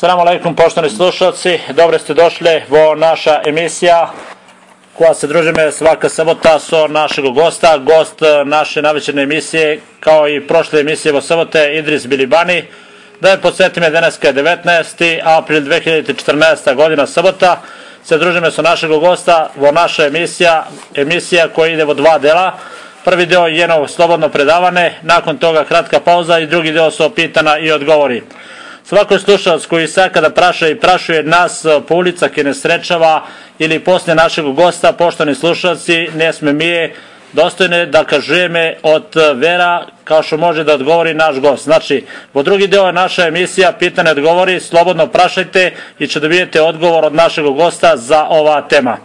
Salamu alaikum poštovani slušalci, dobro ste došli vo naša emisija koja se družime svaka sabota so našeg gosta, gost eh, naše navečerne emisije kao i prošle emisije vo sabote Idris Bilibani. Da je podsjetim je danas 19. april 2014. godina sabota se družime sa našeg gosta vo naša emisija, emisija koja ide vo dva dela. Prvi deo je jedno slobodno predavane, nakon toga kratka pauza i drugi deo su pitana i odgovori. Svako slušalac koji sad kada praša i prašuje nas e, po ulicak i ne srećava ili posle našeg gosta, poštovani slušalci, ne sme mi je dostojne da kažeme od e, vera kao što može da odgovori naš gost. Znači, po drugi deo je naša emisija pitanje odgovori, slobodno prašajte i će dobijete odgovor od našeg gosta za ova tema.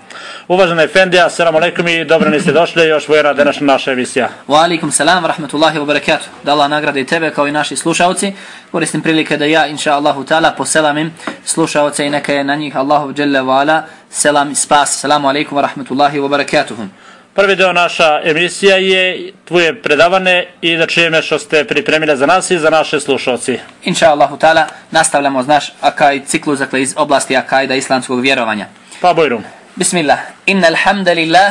Uvažena Efendija, selam alaikum i dobro niste došli, još vojena današnja naša emisija. Wa alaikum salam, rahmatullahi wa barakatuh. Da Allah nagrade i tebe kao i naši slušalci. Koristim prilike da ja, inša Allahu ta'ala, poselamim slušalce i neka je na njih Allahu dželle wa ala selam i spas. Salamu alaikum wa rahmatullahi wa barakatuhum. Prvi deo naša emisija je tvoje predavane i da čujeme što ste pripremili za nas i za naše slušalci. Inša Allahu ta'ala, nastavljamo naš akaj ciklus dakle, iz oblasti akajda islamskog vjerovanja. Pa bojrum. بسم الله إن الحمد لله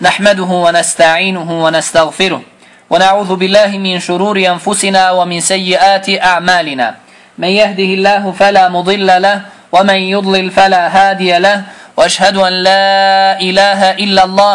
نحمده ونستعينه ونستغفره ونعوذ بالله من شرور أنفسنا ومن سيئات أعمالنا من يهده الله فلا مضل له ومن يضلل فلا هادي له وأشهد أن لا إله إلا الله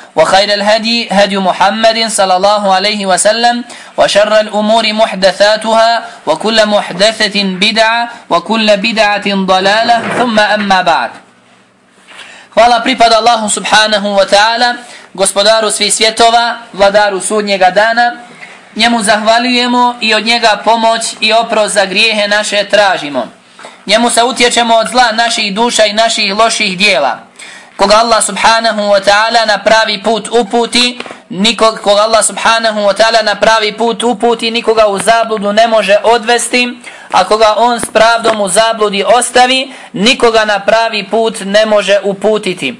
وخير الهدي هدي محمد صلى الله عليه وسلم وشر الأمور محدثاتها وكل محدثة بدعة وكل بدعة ضلالة ثم أما بعد Hvala pripada Allahu subhanahu wa ta'ala, gospodaru svih svjetova, vladaru sudnjega dana. Njemu zahvaljujemo i od njega pomoć i oprost za grijehe naše tražimo. Njemu se utječemo od zla naših duša i naših loših dijela. Koga Allah subhanahu wa ta'ala na pravi put uputi, nikog, koga Allah subhanahu wa ta'ala na pravi put uputi, nikoga u zabludu ne može odvesti, a koga on s pravdom u zabludi ostavi, nikoga na pravi put ne može uputiti.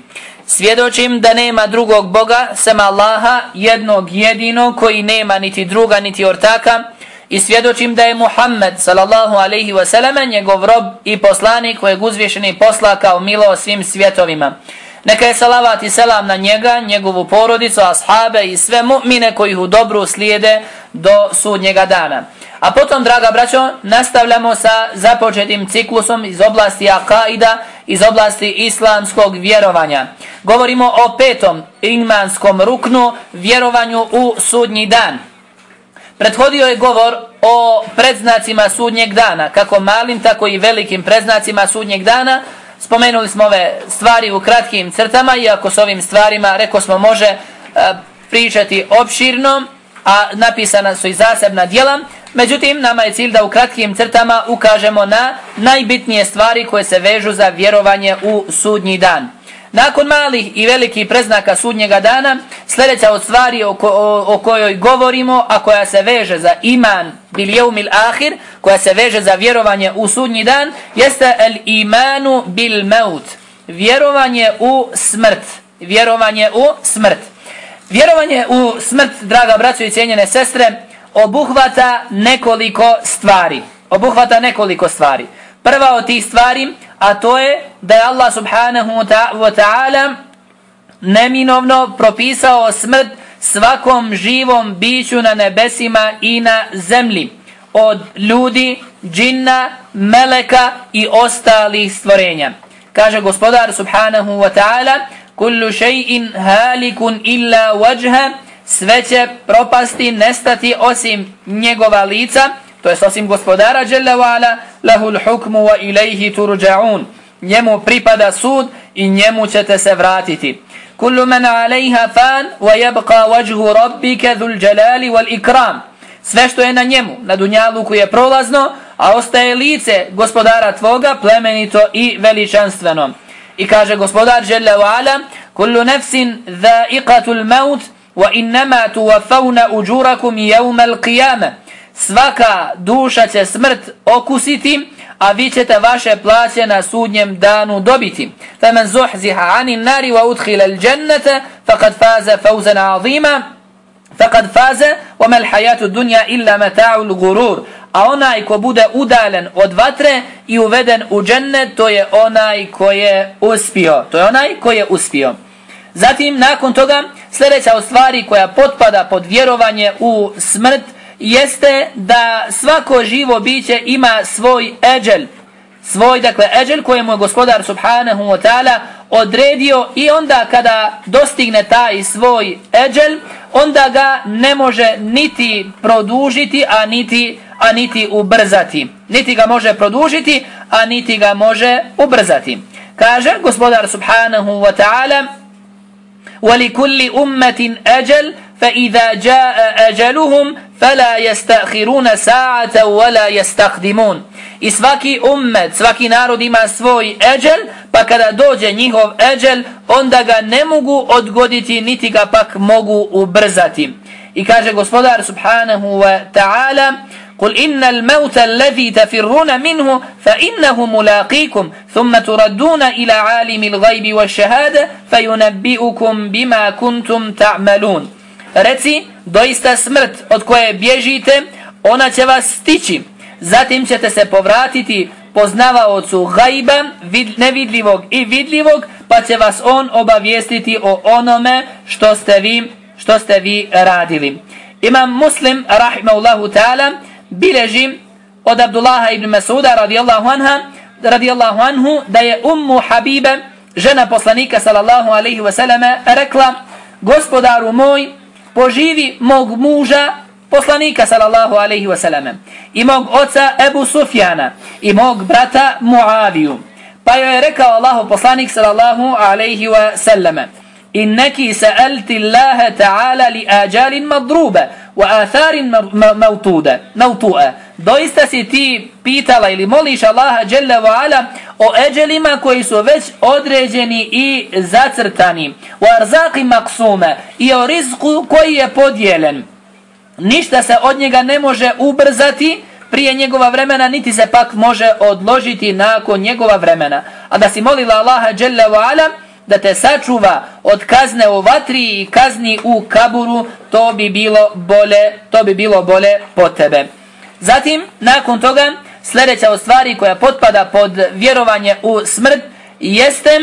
Svjedočim da nema drugog Boga, sem Allaha, jednog jedinog, koji nema niti druga, niti ortaka, i svjedočim da je Muhammed, sallallahu alaihi wasallam, njegov rob i poslanik kojeg uzvišeni posla kao milo svim svjetovima. Neka je salavat i selam na njega, njegovu porodicu, ashabe i sve mu'mine koji u dobru slijede do sudnjega dana. A potom, draga braćo, nastavljamo sa započetim ciklusom iz oblasti akaida, iz oblasti islamskog vjerovanja. Govorimo o petom imanskom ruknu, vjerovanju u sudnji dan. Prethodio je govor o predznacima sudnjeg dana, kako malim, tako i velikim predznacima sudnjeg dana. Spomenuli smo ove stvari u kratkim crtama, iako s ovim stvarima, reko smo, može e, pričati opširno, a napisana su i zasebna dijela. Međutim, nama je cilj da u kratkim crtama ukažemo na najbitnije stvari koje se vežu za vjerovanje u sudnji dan. Nakon malih i velikih preznaka sudnjega dana, sljedeća od stvari o, ko, o, o kojoj govorimo, a koja se veže za iman bil jeumil ahir, koja se veže za vjerovanje u sudnji dan, jeste el imanu bil maut. Vjerovanje u smrt. Vjerovanje u smrt. Vjerovanje u smrt, draga braćo i cijenjene sestre, obuhvata nekoliko stvari. Obuhvata nekoliko stvari. Prva od tih stvari, a to je da je Allah subhanahu wa ta'ala neminovno propisao smrt svakom živom biću na nebesima i na zemlji. Od ljudi, džinna, meleka i ostalih stvorenja. Kaže gospodar subhanahu wa ta'ala, Kullu še'in halikun illa wajha, sve će propasti, nestati osim njegova lica, to je sasvim gospodara Jalla wa'ala, lahul hukmu wa ilaihi turđa'un. Njemu pripada sud i njemu ćete se vratiti. Kullu man alaiha fan wa jebqa vajhu rabbike dhul jalali wal ikram. Sve što je na njemu, na dunjaluku je prolazno, a ostaje lice gospodara tvoga plemenito i veličanstveno. I kaže gospodar Jalla wa'ala, kullu nefsin dha'iqatul maut, wa innama tuwaffawna uđurakum yawma al-qiyamah svaka duša će smrt okusiti a vi ćete vaše plaće na sudnjem danu dobiti. Faman zuhziha 'anil nari wa udkhila al-jannata faqad faza fawzan 'azima faqad faza wa ma al-hayatu ad-dunya illa mata'u ghurur. A onaj ko bude udalen od vatre i uveden u džennet to je onaj ko je uspio. To je onaj ko je uspio. Zatim, nakon toga, sljedeća od stvari koja potpada pod vjerovanje u smrt jeste da svako živo biće ima svoj eđel. Svoj, dakle, eđel kojemu je gospodar subhanahu wa ta'ala odredio i onda kada dostigne taj svoj eđel, onda ga ne može niti produžiti, a niti, a niti ubrzati. Niti ga može produžiti, a niti ga može ubrzati. Kaže gospodar subhanahu wa ta'ala, ولكل أمة أجل فإذا جاء أجلهم فلا يستأخرون ساعة ولا يستخدمون I svaki ummet, svaki narod ima svoj eđel, pa kada dođe njihov eđel, onda ga ne mogu odgoditi, niti ga pak mogu ubrzati. I kaže gospodar subhanahu wa ta'ala, قل إن الموت الذي تفرون منه فإنه ملاقيكم ثم تردون إلى عالم الغيب والشهادة فينبئكم بما كنتم تعملون Reci, doista smrt od koje bježite, ona će vas stići. Zatim ćete se povratiti poznavaocu gajba, vid, nevidljivog i vidljivog, pa će vas on obavijestiti o onome što ste vi, što ste vi radili. Imam Muslim, rahimahullahu ta'ala, bileži od Abdullaha ibn Masuda radijallahu anha radijallahu anhu da je ummu Habibe žena poslanika sallallahu alaihi wasallam rekla gospodaru moj poživi mog muža poslanika sallallahu alaihi wasallam i mog oca Ebu Sufjana i mog brata Muaviju. Pa joj je rekao Allahu poslanik sallallahu alaihi wasallam inneki sa'alti Allahe ta'ala li ajalin madruba wa atharin mautuda mautu'a doista si ti pitala ili moliš Allaha dželle ve ala o eđelima koji su već određeni i zacrtani. Wa arzaki maqsuma i o rizku koji je podijeljen. Ništa se od njega ne može ubrzati prije njegova vremena niti se pak može odložiti nakon njegova vremena. A da si molila Allaha dželle ve ala da te sačuva od kazne u vatri i kazni u kaburu, to bi bilo bole, to bi bilo bole po tebe. Zatim, nakon toga, sljedeća od stvari koja potpada pod vjerovanje u smrt jeste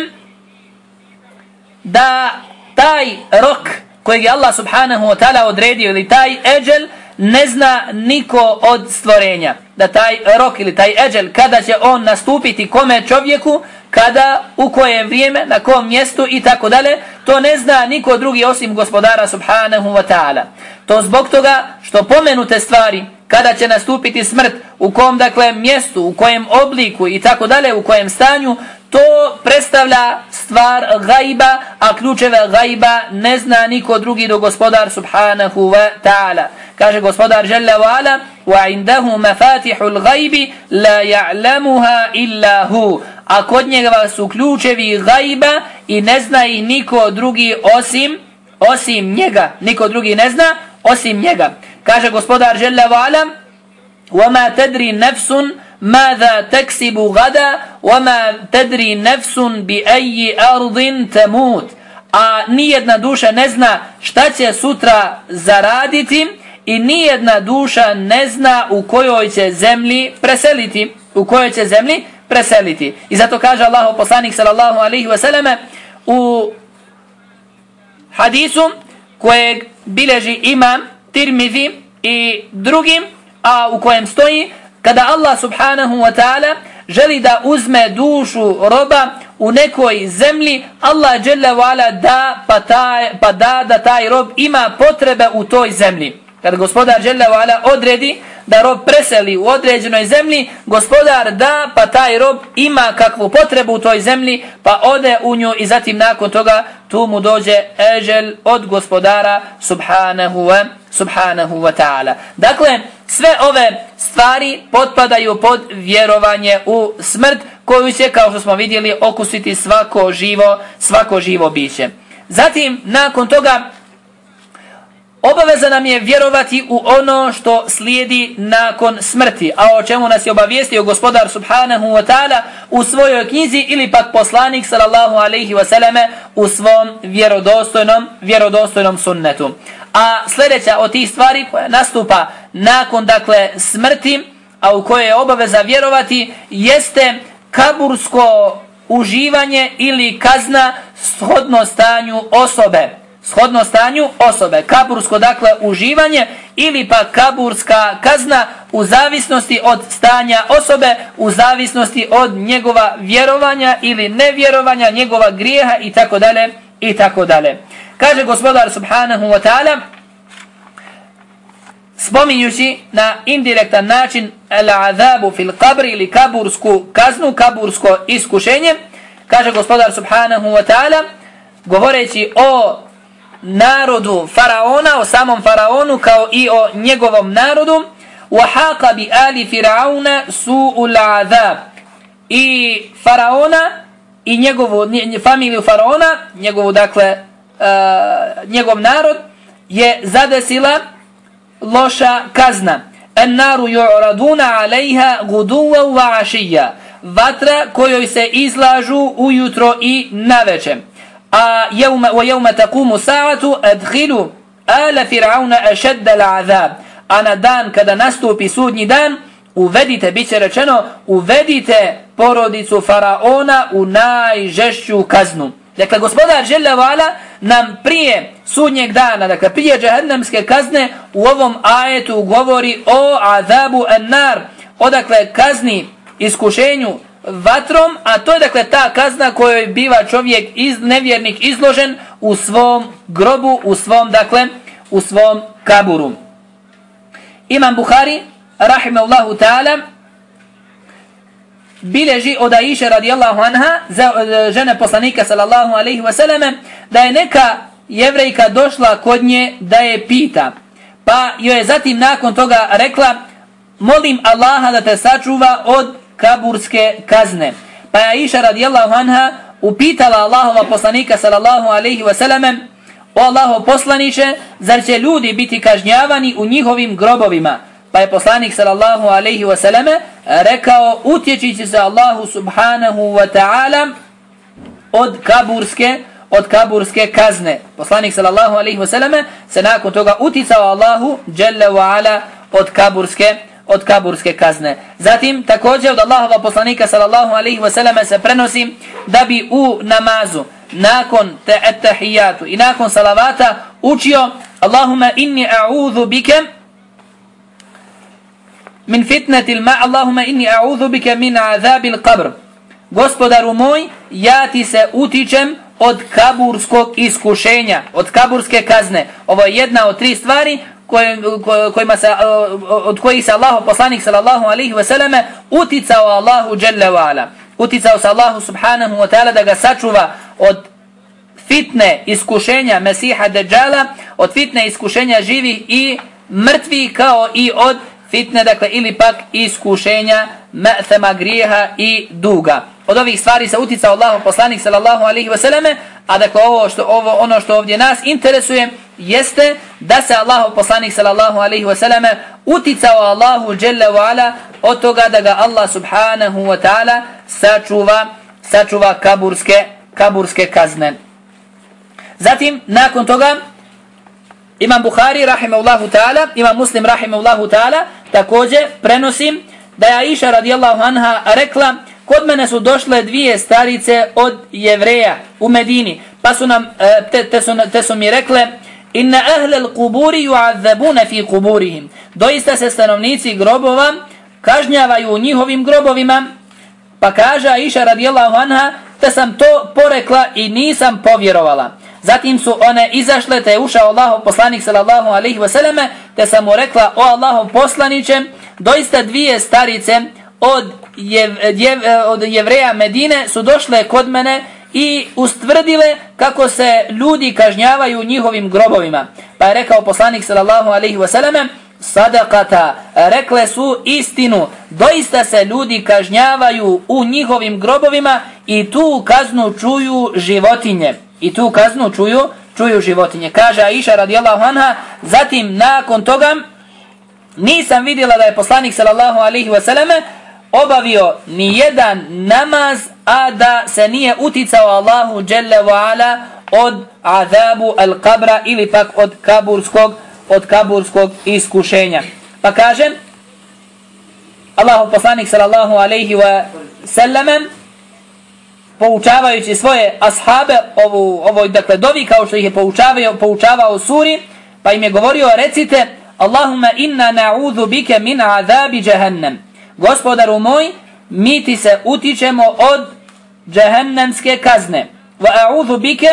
da taj rok kojeg je Allah subhanahu wa ta'ala odredio ili taj eđel ne zna niko od stvorenja. Da taj rok ili taj eđel kada će on nastupiti kome čovjeku, kada, u koje vrijeme, na kom mjestu i tako dalje, to ne zna niko drugi osim gospodara subhanahu wa ta'ala. To zbog toga što pomenute stvari, kada će nastupiti smrt, u kom dakle mjestu, u kojem obliku i tako dalje, u kojem stanju, to predstavlja stvar gajba, a ključeve gajba ne zna niko drugi do gospodar subhanahu wa ta'ala. Kaže gospodar Jalla wa ala, wa indahu mafatihul gajbi, la ja'lamuha illa hu a kod njega su ključevi gajba i ne zna i niko drugi osim osim njega. Niko drugi ne zna osim njega. Kaže gospodar Jalla wa'ala وَمَا تَدْرِي نَفْسٌ مَاذَا تَكْسِبُ غَدَا وَمَا تَدْرِي نَفْسٌ بِأَيِّ أَرْضٍ تَمُوتِ A nijedna duša ne zna šta će sutra zaraditi i nijedna duša ne zna u kojoj će zemlji preseliti. U kojoj će zemlji preseliti. I zato kaže Allah poslanik sallallahu alaihi wasallam u hadisu kojeg bileži imam Tirmidhi i drugim, a u kojem stoji kada Allah subhanahu wa ta'ala želi da uzme dušu roba u nekoj zemlji, Allah dželle vala da pa, taj, pa da da taj rob ima potrebe u toj zemlji. Kad gospodar dželle vala odredi da rob preseli u određenoj zemlji, gospodar da pa taj rob ima kakvu potrebu u toj zemlji, pa ode u nju i zatim nakon toga tu mu dođe ežel od gospodara subhanahu wa, subhanahu wa ta'ala. Dakle, sve ove stvari potpadaju pod vjerovanje u smrt koju će, kao što smo vidjeli, okusiti svako živo, svako živo biće. Zatim, nakon toga, Obaveza nam je vjerovati u ono što slijedi nakon smrti, a o čemu nas je obavijestio gospodar subhanahu wa ta'ala u svojoj knjizi ili pak poslanik sallallahu alaihi wa sallame u svom vjerodostojnom, vjerodostojnom sunnetu. A sljedeća od tih stvari koja nastupa nakon dakle smrti, a u koje je obaveza vjerovati, jeste kabursko uživanje ili kazna shodno stanju osobe shodno stanju osobe. Kabursko, dakle, uživanje ili pa kaburska kazna u zavisnosti od stanja osobe, u zavisnosti od njegova vjerovanja ili nevjerovanja, njegova grijeha i tako dalje i tako dalje. Kaže gospodar subhanahu wa ta'ala, spominjući na indirektan način al-azabu fil qabri ili kabursku kaznu, kabursko iskušenje, kaže gospodar subhanahu wa ta'ala, govoreći o narodu faraona, o samom faraonu kao i o njegovom narodu. وَحَاقَ بِآلِ فِرَعَوْنَ سُوءُ الْعَذَابِ I faraona i njegovu familiju faraona, njegovu dakle, uh, njegov narod je zadesila loša kazna. النَّارُ يُعْرَدُونَ عَلَيْهَا غُدُوَ وَعَشِيَّ Vatra kojoj se izlažu ujutro i navečer a jevme, wa jevme takumu sa'atu adhilu ala fir'auna ašedda la'azab. A na dan kada nastupi sudnji dan, uvedite, bit će rečeno, uvedite porodicu faraona u najžešću kaznu. Dakle, gospodar Žele Vala nam prije sudnjeg dana, dakle, prije džahednemske kazne, u ovom ajetu govori o azabu an-nar, odakle kazni iskušenju vatrom, a to je dakle ta kazna kojoj biva čovjek iz, nevjernik izložen u svom grobu, u svom dakle, u svom kaburu. Imam Buhari, rahimahullahu ta'ala, bileži od Aisha radijallahu anha, za, e, žene poslanika sallallahu alaihi wasallam, da je neka jevrejka došla kod nje da je pita. Pa joj je zatim nakon toga rekla, molim Allaha da te sačuva od kaburske kazne. Pa je Aisha radijallahu anha upitala Allahova poslanika sallallahu alaihi wa sallam o Allaho poslaniće, zar će ljudi biti kažnjavani u njihovim grobovima? Pa je poslanik sallallahu alaihi wa sallam rekao utječići će se Allahu subhanahu wa ta'ala od kaburske od kaburske kazne. Poslanik sallallahu alejhi wa sallam se nakon toga uticao Allahu jalla wa ala od kaburske od kaburske kazne. Zatim, također od Allahova poslanika sallallahu alaihi wasallam se prenosi da bi u namazu nakon te etahijatu i nakon salavata učio Allahumma inni a'udhu bike min fitnati ma Allahumma inni a'udhu bike min azabil qabr Gospodaru moj, ja ti se utičem od kaburskog iskušenja, od kaburske kazne. Ovo je jedna od tri stvari kojima se, od kojih se Allahu poslanik sallallahu alaihi ve selleme uticao Allahu jalla wa ala. Uticao se Allahu subhanahu wa ta'ala da ga sačuva od fitne iskušenja Mesiha Dejjala, od fitne iskušenja živih i mrtvi kao i od fitne, dakle, ili pak iskušenja me'thema grijeha i duga. Od ovih stvari se uticao Allahu poslanik sallallahu alaihi ve selleme, a dakle ovo što, ovo, ono što ovdje nas interesuje, jeste da se Allahu poslanik sallallahu alejhi ve selleme uticao Allahu dželle ve ala od toga da ga Allah subhanahu wa taala sačuva sačuva kaburske kaburske kazne. Zatim nakon toga Imam Buhari rahimehullahu taala, Imam Muslim rahimehullahu taala takođe prenosim da je Aisha radijallahu anha rekla kod mene su došle dvije starice od jevreja u Medini pa su nam e, te, te, su, te su mi rekle Inna ahlel kuburi ju'adzabuna fi kuburihim. Doista se stanovnici grobova kažnjavaju u njihovim grobovima. Pa kaže Aisha radijallahu anha, te sam to porekla i nisam povjerovala. Zatim su one izašle, te je ušao Allahov poslanik sallallahu alaihi wasallam, te sam mu rekla, o Allahov poslaniće, doista dvije starice od, jev, jev, od jevreja Medine su došle kod mene i ustvrdile kako se ljudi kažnjavaju njihovim grobovima. Pa je rekao poslanik sallallahu alaihi wasallam, sadakata, rekle su istinu, doista se ljudi kažnjavaju u njihovim grobovima i tu kaznu čuju životinje. I tu kaznu čuju, čuju životinje. Kaže Aisha radijallahu anha, zatim nakon toga nisam vidjela da je poslanik sallallahu alaihi wasallam obavio ni jedan namaz, a da se nije uticao Allahu dželle ve ala od azabu al-qabra ili pak od kaburskog od kaburskog iskušenja. Pa kažem, Allahu poslanik sallallahu alejhi ve sellem poučavajući svoje ashabe ovu, ovoj dakle dovi kao što ih je poučavao, poučavao suri pa im je govorio recite Allahumma inna na'udhu bike min azabi jahannam gospodaru moj mi ti se utičemo od džehennemske kazne wa a'udhu bike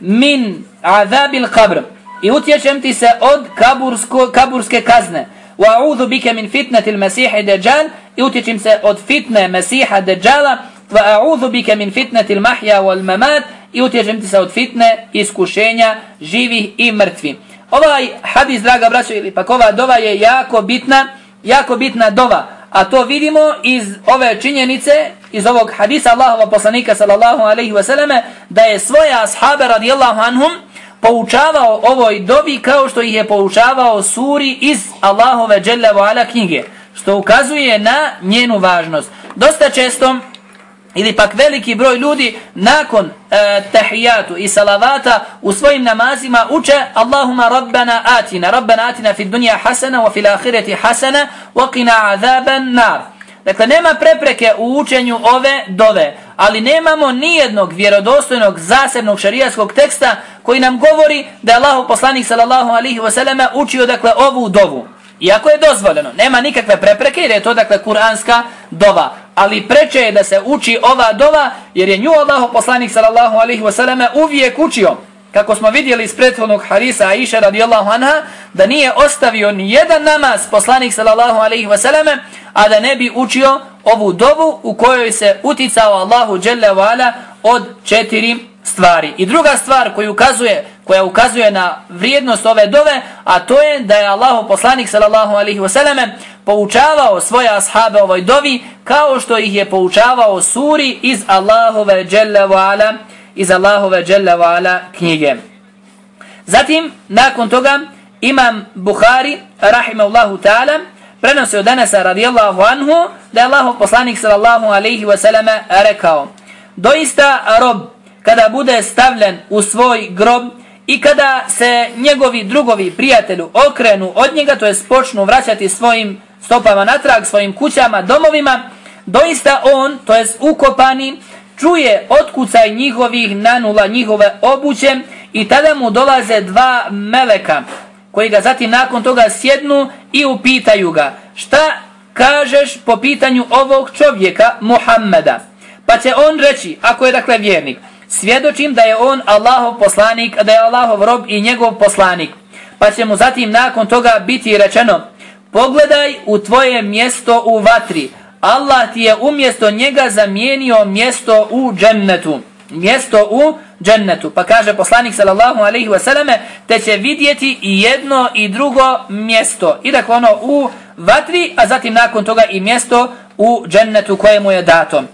min azabil qabr i utječem ti se od kabursko, kaburske kazne wa a'udhu bike min fitnati al-masih dajjal i utječem se od fitne mesiha deđala. wa a'udhu bika min fitnati al-mahya wal-mamat i utječem ti se od fitne iskušenja živih i mrtvih. Ovaj hadis, draga braćo, ili pak ova dova je jako bitna, jako bitna dova. A to vidimo iz ove činjenice, iz ovog hadisa Allahova poslanika sallallahu alaihi wasallame, da je svoje ashabe radijallahu anhum poučavao ovoj dobi kao što ih je poučavao suri iz Allahove dželle ala knjige. Što ukazuje na njenu važnost. Dosta često ili pak veliki broj ljudi nakon e, tahijatu i salavata u svojim namazima uče Allahuma rabbana atina, rabbana atina fi dunja hasana wa fil ahireti hasana wa qina azaban nar. Dakle, nema prepreke u učenju ove dove, ali nemamo nijednog vjerodostojnog zasebnog šarijaskog teksta koji nam govori da je Allah poslanik sallallahu alihi wasallam učio dakle ovu dovu. Iako je dozvoljeno, nema nikakve prepreke jer je to dakle kuranska dova. Ali preče je da se uči ova dova jer je nju Allah poslanik sallallahu alaihi wasallam uvijek učio. Kako smo vidjeli iz prethodnog harisa Aisha radijallahu anha da nije ostavio ni jedan namaz poslanik sallallahu alaihi wasallam a da ne bi učio ovu dovu u kojoj se uticao Allahu dželle vala od četiri stvari. I druga stvar koju ukazuje, koja ukazuje na vrijednost ove dove, a to je da je Allahu poslanik sallallahu alaihi wasallam poučavao svoje ashabe ovoj dovi kao što ih je poučavao suri iz Allahove dželle ala iz Allahove dželle ala knjige. Zatim, nakon toga, imam Bukhari, rahimahullahu ta'ala, prenosi od Anasa radijallahu anhu, da je Allah poslanik sallallahu alaihi wasallam rekao, doista rob kada bude stavljen u svoj grob i kada se njegovi drugovi prijatelju okrenu od njega, to je počnu vraćati svojim stopama natrag, svojim kućama, domovima, doista on, to je ukopani, čuje otkucaj njihovih nanula, njihove obuće i tada mu dolaze dva meleka koji ga zatim nakon toga sjednu i upitaju ga šta kažeš po pitanju ovog čovjeka Muhammeda. Pa će on reći, ako je dakle vjernik, svjedočim da je on Allahov poslanik, da je Allahov rob i njegov poslanik. Pa će mu zatim nakon toga biti rečeno, pogledaj u tvoje mjesto u vatri. Allah ti je umjesto njega zamijenio mjesto u džennetu. Mjesto u džennetu. Pa kaže poslanik sallallahu alaihi wasallam, te će vidjeti i jedno i drugo mjesto. I dakle ono u vatri, a zatim nakon toga i mjesto u džennetu kojemu je datom.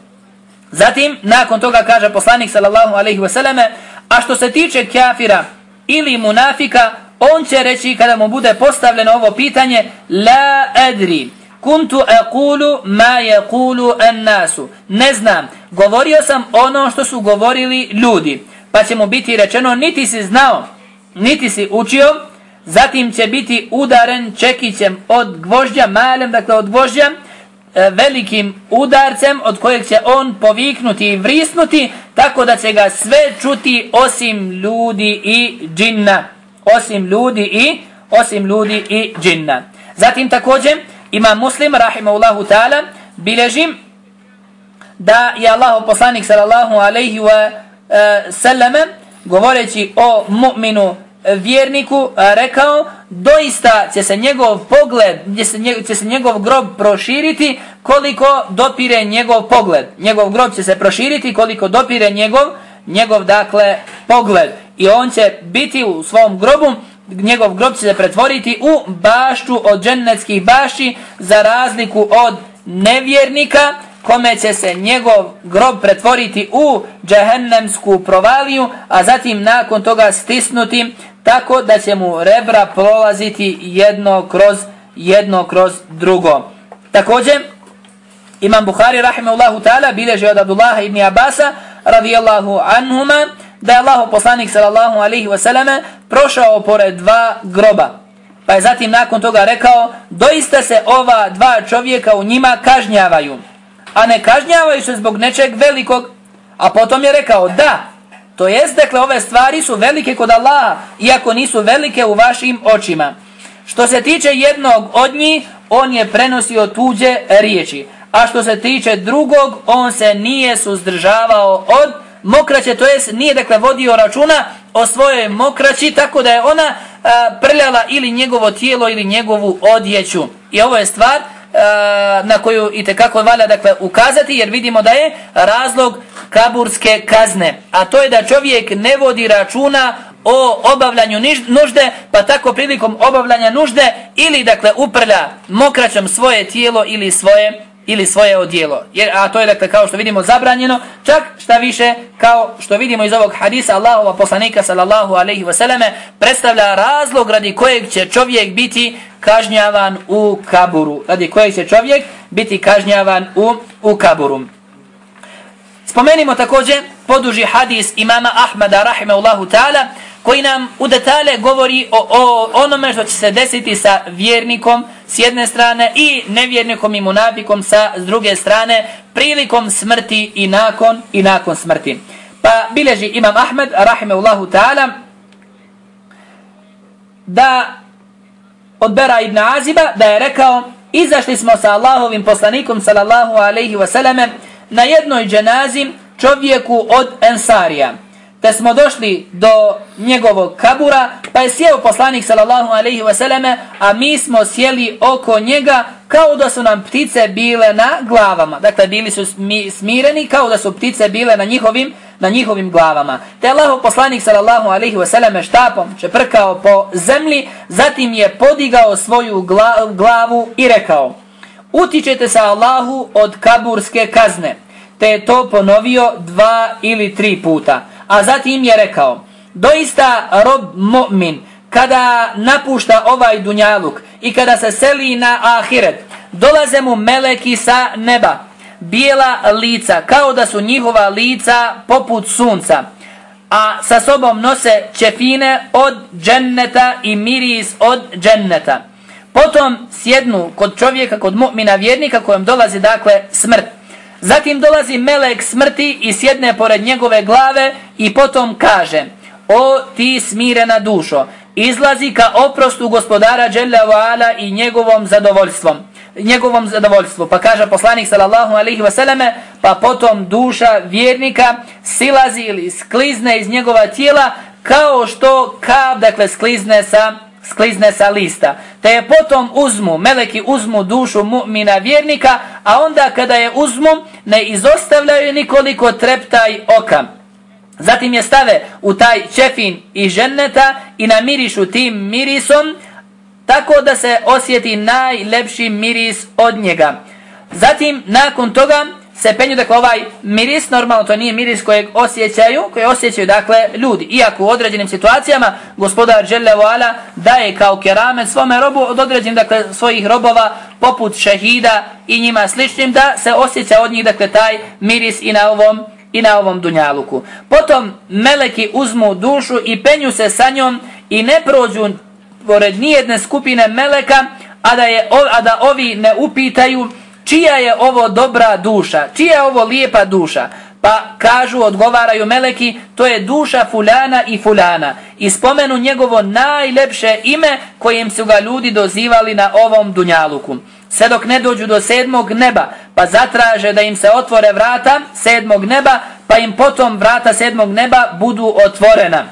Zatim, nakon toga kaže poslanik sallallahu alaihi wasallame, a što se tiče kafira ili munafika, on će reći kada mu bude postavljeno ovo pitanje, la adri, kuntu aqulu ma yaqulu an-nasu. Ne znam, govorio sam ono što su govorili ljudi. Pa će mu biti rečeno, niti si znao, niti si učio, zatim će biti udaren čekićem od gvožđa, malem, dakle od gvožđa, E, velikim udarcem od kojeg će on poviknuti i vrisnuti tako da će ga sve čuti osim ljudi i džinna. Osim ljudi i osim ljudi i džinna. Zatim također ima muslim rahimahullahu ta'ala biležim da je Allah poslanik sallallahu alaihi wa e, sallame govoreći o mu'minu vjerniku e, rekao doista će se njegov pogled će se, njegov, će se njegov grob proširiti koliko dopire njegov pogled. Njegov grob će se proširiti koliko dopire njegov njegov dakle pogled. I on će biti u svom grobu njegov grob će se pretvoriti u bašću od džennetskih bašći za razliku od nevjernika kome će se njegov grob pretvoriti u džehennemsku provaliju, a zatim nakon toga stisnuti tako da će mu rebra prolaziti jedno kroz jedno kroz drugo. Također, Imam Bukhari rahimahullahu ta'ala bileže od Abdullaha ibn Abasa radijallahu anhuma da je Allah poslanik sallallahu alaihi wasallam prošao pored dva groba. Pa je zatim nakon toga rekao, doista se ova dva čovjeka u njima kažnjavaju. A ne kažnjavaju se zbog nečeg velikog. A potom je rekao, da, to jest, dakle, ove stvari su velike kod Allaha, iako nisu velike u vašim očima. Što se tiče jednog od njih, on je prenosio tuđe riječi. A što se tiče drugog, on se nije suzdržavao od mokraće, to jest nije dakle vodio računa o svojoj mokraći, tako da je ona a, prljala ili njegovo tijelo ili njegovu odjeću. I ovo je stvar Eh, na koju i tekako valja dakle ukazati, jer vidimo da je razlog kaburske kazne. A to je da čovjek ne vodi računa o obavljanju nužde, pa tako prilikom obavljanja nužde ili dakle uprlja mokraćom svoje tijelo ili svoje ili svoje odijelo. Jer, a to je dakle kao što vidimo zabranjeno, čak šta više kao što vidimo iz ovog hadisa Allahova poslanika sallallahu alaihi vseleme predstavlja razlog radi kojeg će čovjek biti kažnjavan u kaburu. Radi kojeg će čovjek biti kažnjavan u, u kaburu. Spomenimo također poduži hadis imama Ahmada rahimahullahu ta'ala koji nam u detalje govori o, o onome što će se desiti sa vjernikom s jedne strane i nevjernikom i munafikom sa s druge strane prilikom smrti i nakon i nakon smrti. Pa bileži Imam Ahmed rahimehullahu ta'ala da od Bera ibn Aziba da je rekao izašli smo sa Allahovim poslanikom sallallahu alaihi wasallam na jednoj dženazi čovjeku od Ensarija te smo došli do njegovog kabura, pa je sjeo poslanik sallallahu alaihi wasallam, a mi smo sjeli oko njega kao da su nam ptice bile na glavama. Dakle, bili su smireni kao da su ptice bile na njihovim na njihovim glavama. Te Allahov poslanik sallallahu alaihi wasallam štapom čeprkao po zemlji, zatim je podigao svoju glavu i rekao Utičete sa Allahu od kaburske kazne. Te je to ponovio dva ili tri puta. A zatim je rekao, doista rob mu'min, kada napušta ovaj dunjaluk i kada se seli na ahiret, dolaze mu meleki sa neba, bijela lica, kao da su njihova lica poput sunca, a sa sobom nose čefine od dženneta i miris od dženneta. Potom sjednu kod čovjeka, kod mu'mina vjernika kojem dolazi dakle smrt. Zatim dolazi melek smrti i sjedne pored njegove glave i potom kaže O ti smirena dušo, izlazi ka oprostu gospodara Đelevala i njegovom zadovoljstvom njegovom zadovoljstvu. Pa kaže poslanik sallallahu alaihi wasallam, pa potom duša vjernika silazi ili sklizne iz njegova tijela kao što kab, dakle, sklizne sa sklizne sa lista. Te je potom uzmu, meleki uzmu dušu mu'mina vjernika, a onda kada je uzmu, ne izostavljaju nikoliko treptaj oka. Zatim je stave u taj čefin i ženneta i namirišu tim mirisom, tako da se osjeti najlepši miris od njega. Zatim, nakon toga, se penju, dakle, ovaj miris, normalno to nije miris kojeg osjećaju, koje osjećaju, dakle, ljudi. Iako u određenim situacijama gospodar Želevoala daje kao kerame svome robu od određenim, dakle, svojih robova, poput šehida i njima sličnim, da se osjeća od njih, dakle, taj miris i na ovom i na ovom dunjaluku. Potom meleki uzmu dušu i penju se sa njom i ne prođu pored nijedne skupine meleka, a da, je, a da ovi ne upitaju čija je ovo dobra duša, čija je ovo lijepa duša. Pa kažu, odgovaraju meleki, to je duša fulana i fulana. I spomenu njegovo najlepše ime kojim su ga ljudi dozivali na ovom dunjaluku. Sve dok ne dođu do sedmog neba, pa zatraže da im se otvore vrata sedmog neba, pa im potom vrata sedmog neba budu otvorena.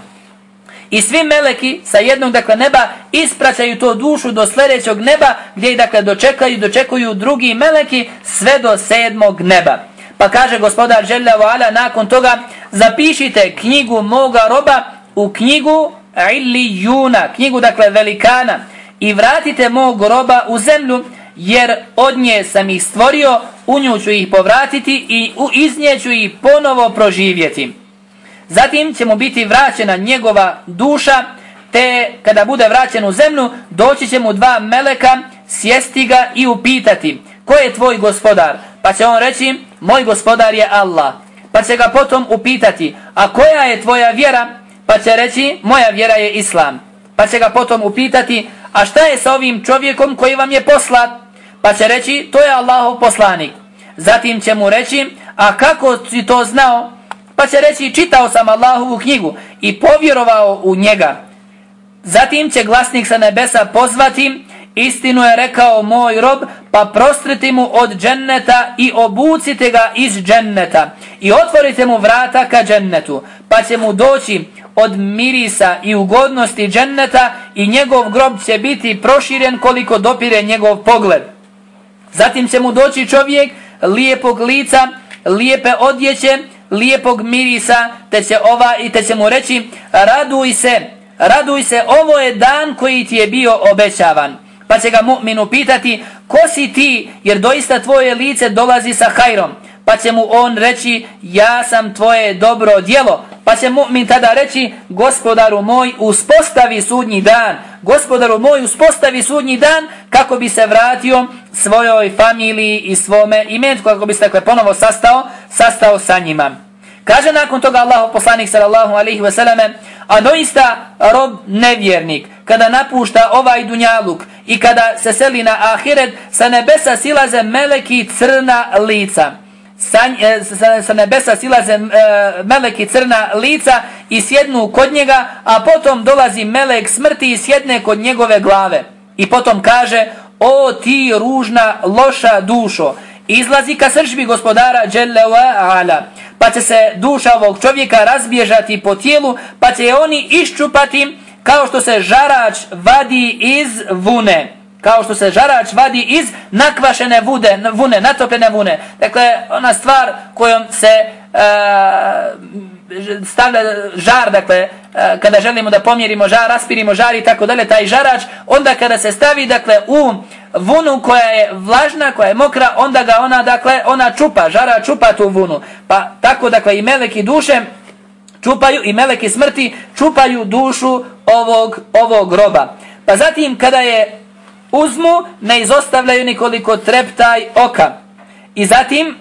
I svi meleki sa jednog dakle neba ispraćaju to dušu do sljedećeg neba gdje ih dakle dočekaju, dočekuju drugi meleki sve do sedmog neba. Pa kaže gospodar Želja Vala nakon toga zapišite knjigu moga roba u knjigu ili juna, knjigu dakle velikana i vratite mog roba u zemlju jer od nje sam ih stvorio, u nju ću ih povratiti i u iz nje ću ih ponovo proživjeti. Zatim će mu biti vraćena njegova duša, te kada bude vraćen u zemlju, doći će mu dva meleka, sjesti ga i upitati, ko je tvoj gospodar? Pa će on reći, moj gospodar je Allah. Pa će ga potom upitati, a koja je tvoja vjera? Pa će reći, moja vjera je Islam. Pa će ga potom upitati, a šta je sa ovim čovjekom koji vam je poslat? Pa će reći, to je Allahov poslanik. Zatim će mu reći, a kako si to znao? Pa će reći, čitao sam Allahovu knjigu i povjerovao u njega. Zatim će glasnik sa nebesa pozvati, istinu je rekao moj rob, pa prostriti mu od dženneta i obucite ga iz dženneta i otvorite mu vrata ka džennetu, pa će mu doći od mirisa i ugodnosti dženneta i njegov grob će biti proširen koliko dopire njegov pogled. Zatim će mu doći čovjek lijepog lica, lijepe odjeće, lijepog mirisa, te će, ova, i te će mu reći, raduj se, raduj se, ovo je dan koji ti je bio obećavan. Pa će ga mu'minu pitati, ko si ti, jer doista tvoje lice dolazi sa hajrom. Pa će mu on reći, ja sam tvoje dobro djelo. Pa će mu'min tada reći, gospodaru moj, uspostavi sudnji dan. Gospodaru moj, uspostavi sudnji dan kako bi se vratio svojoj familiji i svome imetku, kako bi se dakle ponovo sastao, sastao sa njima. Kaže nakon toga Allahov poslanik sallallahu alaihi wasallam, a doista rob nevjernik, kada napušta ovaj dunjaluk i kada se seli na ahiret, sa nebesa silaze meleki crna lica. Sa, e, sa, sa nebesa silaze e, meleki crna lica i sjednu kod njega, a potom dolazi melek smrti i sjedne kod njegove glave. I potom kaže, o ti ružna, loša dušo, izlazi ka sržbi gospodara Jelle ala, pa će se duša ovog čovjeka razbježati po tijelu, pa će je oni iščupati kao što se žarač vadi iz vune. Kao što se žarač vadi iz nakvašene vude, vune, natopljene vune. Dakle, ona stvar kojom se e, stavlja žar, dakle, e, kada želimo da pomjerimo žar, raspirimo žar i tako dalje, taj žarač, onda kada se stavi, dakle, u vunu koja je vlažna, koja je mokra, onda ga ona, dakle, ona čupa, žara čupa tu vunu. Pa tako, dakle, i meleki duše čupaju, i meleki smrti čupaju dušu ovog, ovog groba. Pa zatim, kada je uzmu, ne izostavljaju nikoliko treptaj oka. I zatim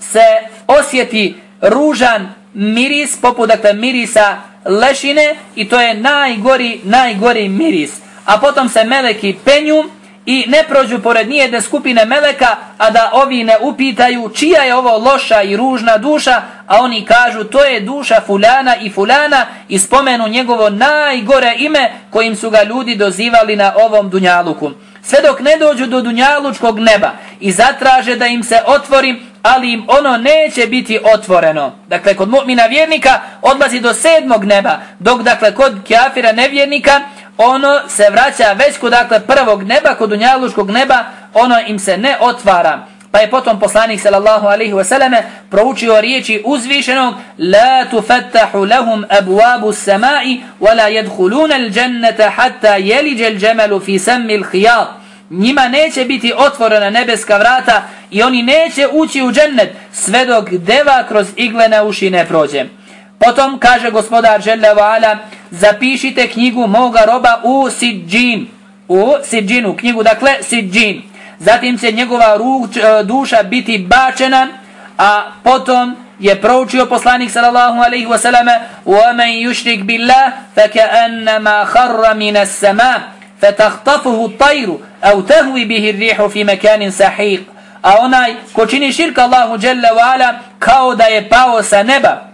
se osjeti ružan miris, poput dakle mirisa lešine i to je najgori, najgori miris. A potom se meleki penju i ne prođu pored nijedne skupine meleka, a da ovi ne upitaju čija je ovo loša i ružna duša, a oni kažu to je duša fulana i fulana i spomenu njegovo najgore ime kojim su ga ljudi dozivali na ovom dunjaluku. Sve dok ne dođu do dunjalučkog neba i zatraže da im se otvori, ali im ono neće biti otvoreno. Dakle, kod mu'mina vjernika odlazi do sedmog neba, dok dakle kod kjafira nevjernika ono se vraća već kod dakle prvog neba, kod dunjaluškog neba, ono im se ne otvara. Pa je potom poslanik sallallahu alaihi wa proučio riječi uzvišenog La tufattahu lahum abuabu samai wa la jedhuluna al jannata hatta jeliđe al-jamalu fi sammi al khiyat. Njima neće biti otvorena nebeska vrata i oni neće ući u džennet sve dok deva kroz igle na uši ne prođe. Potom kaže gospodar Žele Vala, zapišite knjigu moga roba u Sidžin. U Sidžin, knjigu, dakle Sidžin. Zatim se njegova ruč, e, duša biti bačena, a potom je proučio poslanik sallallahu alejhi ve selleme alaihi wasallam وَمَنْ يُشْرِكْ بِاللَّهِ فَكَأَنَّمَا خَرَّ مِنَ السَّمَاءِ فَتَخْطَفُهُ الطَّيْرُ أَوْ تَهْوِ بِهِ الرِّيحُ فِي مَكَانٍ سَحِيقٍ a onaj ko čini širka Allahu Đelle kao da je pao sa neba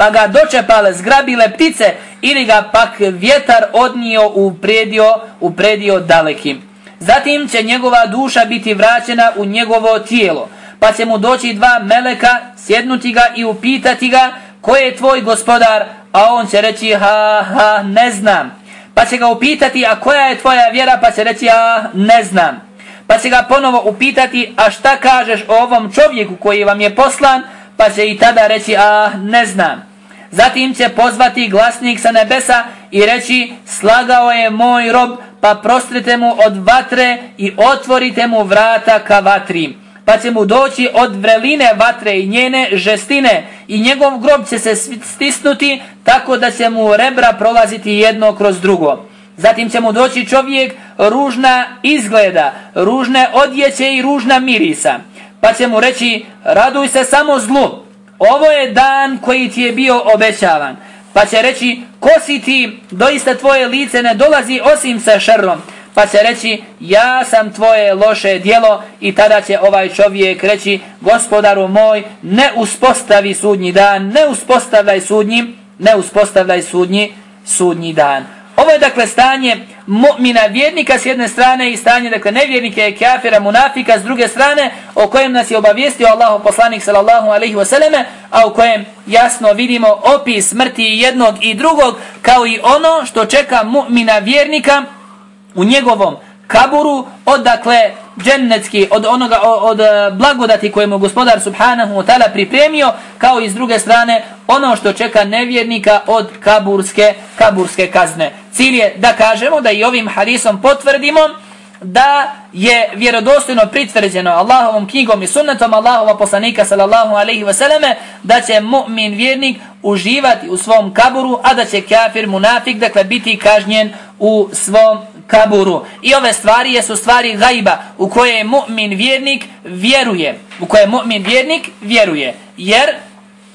pa ga dočepale, zgrabile ptice ili ga pak vjetar odnio u predio, u predio dalekim. Zatim će njegova duša biti vraćena u njegovo tijelo. Pa će mu doći dva meleka, sjednuti ga i upitati ga ko je tvoj gospodar, a on će reći ha ha ne znam. Pa će ga upitati a koja je tvoja vjera, pa će reći a ne znam. Pa će ga ponovo upitati a šta kažeš o ovom čovjeku koji vam je poslan, pa će i tada reći a ne znam. Zatim će pozvati glasnik sa nebesa i reći slagao je moj rob pa prostrite mu od vatre i otvorite mu vrata ka vatri. Pa će mu doći od vreline vatre i njene žestine i njegov grob će se stisnuti tako da će mu rebra prolaziti jedno kroz drugo. Zatim će mu doći čovjek ružna izgleda, ružne odjeće i ružna mirisa. Pa će mu reći raduj se samo zlu, ovo je dan koji ti je bio obećavan. Pa će reći, ko si ti, doista tvoje lice ne dolazi osim sa šrlom. Pa će reći, ja sam tvoje loše dijelo i tada će ovaj čovjek reći, gospodaru moj, ne uspostavi sudnji dan, ne uspostavljaj sudnji, ne uspostavljaj sudnji, sudnji dan. Ovo je dakle stanje mu'mina vjernika s jedne strane i stanje dakle nevjernike i kafira munafika s druge strane o kojem nas je obavijestio Allahu poslanik sallallahu alejhi ve selleme a u kojem jasno vidimo opis smrti jednog i drugog kao i ono što čeka mu'mina vjernika u njegovom kaburu odakle džennetski od onoga od e, blagodati koje mu gospodar subhanahu wa ta'ala pripremio kao i s druge strane ono što čeka nevjernika od kaburske kaburske kazne cilj je da kažemo da i ovim hadisom potvrdimo da je vjerodostojno pritvrđeno Allahovom knjigom i sunnetom Allahova poslanika sallallahu alaihi wa da će mu'min vjernik uživati u svom kaburu, a da će kafir munafik dakle biti kažnjen u svom kaburu. I ove stvari su stvari gajba u koje mu'min vjernik vjeruje. U koje mu'min vjernik vjeruje. Jer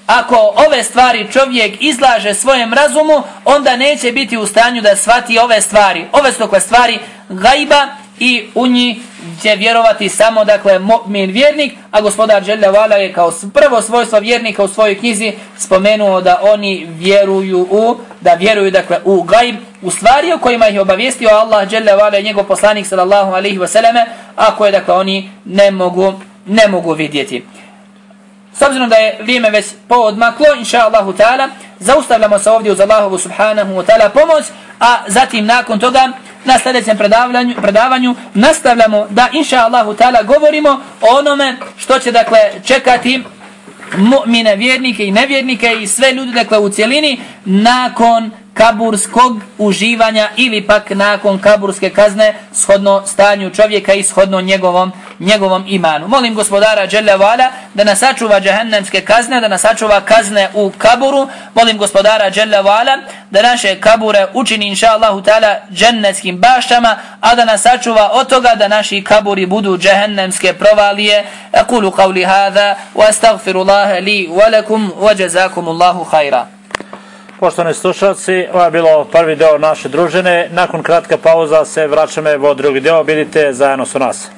ako ove stvari čovjek izlaže svojem razumu, onda neće biti u stanju da svati ove stvari. Ove su dakle stvari gajba i u njih će vjerovati samo dakle mu'min vjernik, a gospodar Đelle Vala je kao prvo svojstvo vjernika u svojoj knjizi spomenuo da oni vjeruju u, da vjeruju dakle u gajb, u stvari o kojima ih obavijestio Allah Đelle Vala i njegov poslanik sallallahu alaihi wasallam, a koje dakle oni ne mogu, ne mogu vidjeti. S obzirom da je vrijeme već poodmaklo, inša Allahu ta'ala, zaustavljamo se ovdje uz Allahovu subhanahu wa ta'ala pomoć, a zatim nakon toga na sljedećem predavanju, predavanju nastavljamo da inša Allahu ta'ala govorimo o onome što će dakle čekati mu'mine vjernike i nevjernike i sve ljudi dakle u cjelini nakon kaburskog uživanja ili pak nakon kaburske kazne shodno stanju čovjeka i shodno njegovom, njegovom imanu. Molim gospodara Đelevala da nas sačuva džahennemske kazne, da nas sačuva kazne u kaburu. Molim gospodara Đelevala da naše kabure učini inša Allahu ta'ala džennetskim bašama, a da nas sačuva od toga da naši kaburi budu džahennemske provalije. Akulu qavli hada wa astagfirullaha li wa lakum wa jazakumullahu khaira. Poštovani slušalci, ovo je bilo prvi deo naše družene. Nakon kratka pauza se vraćame u drugi deo. Bidite zajedno su nas.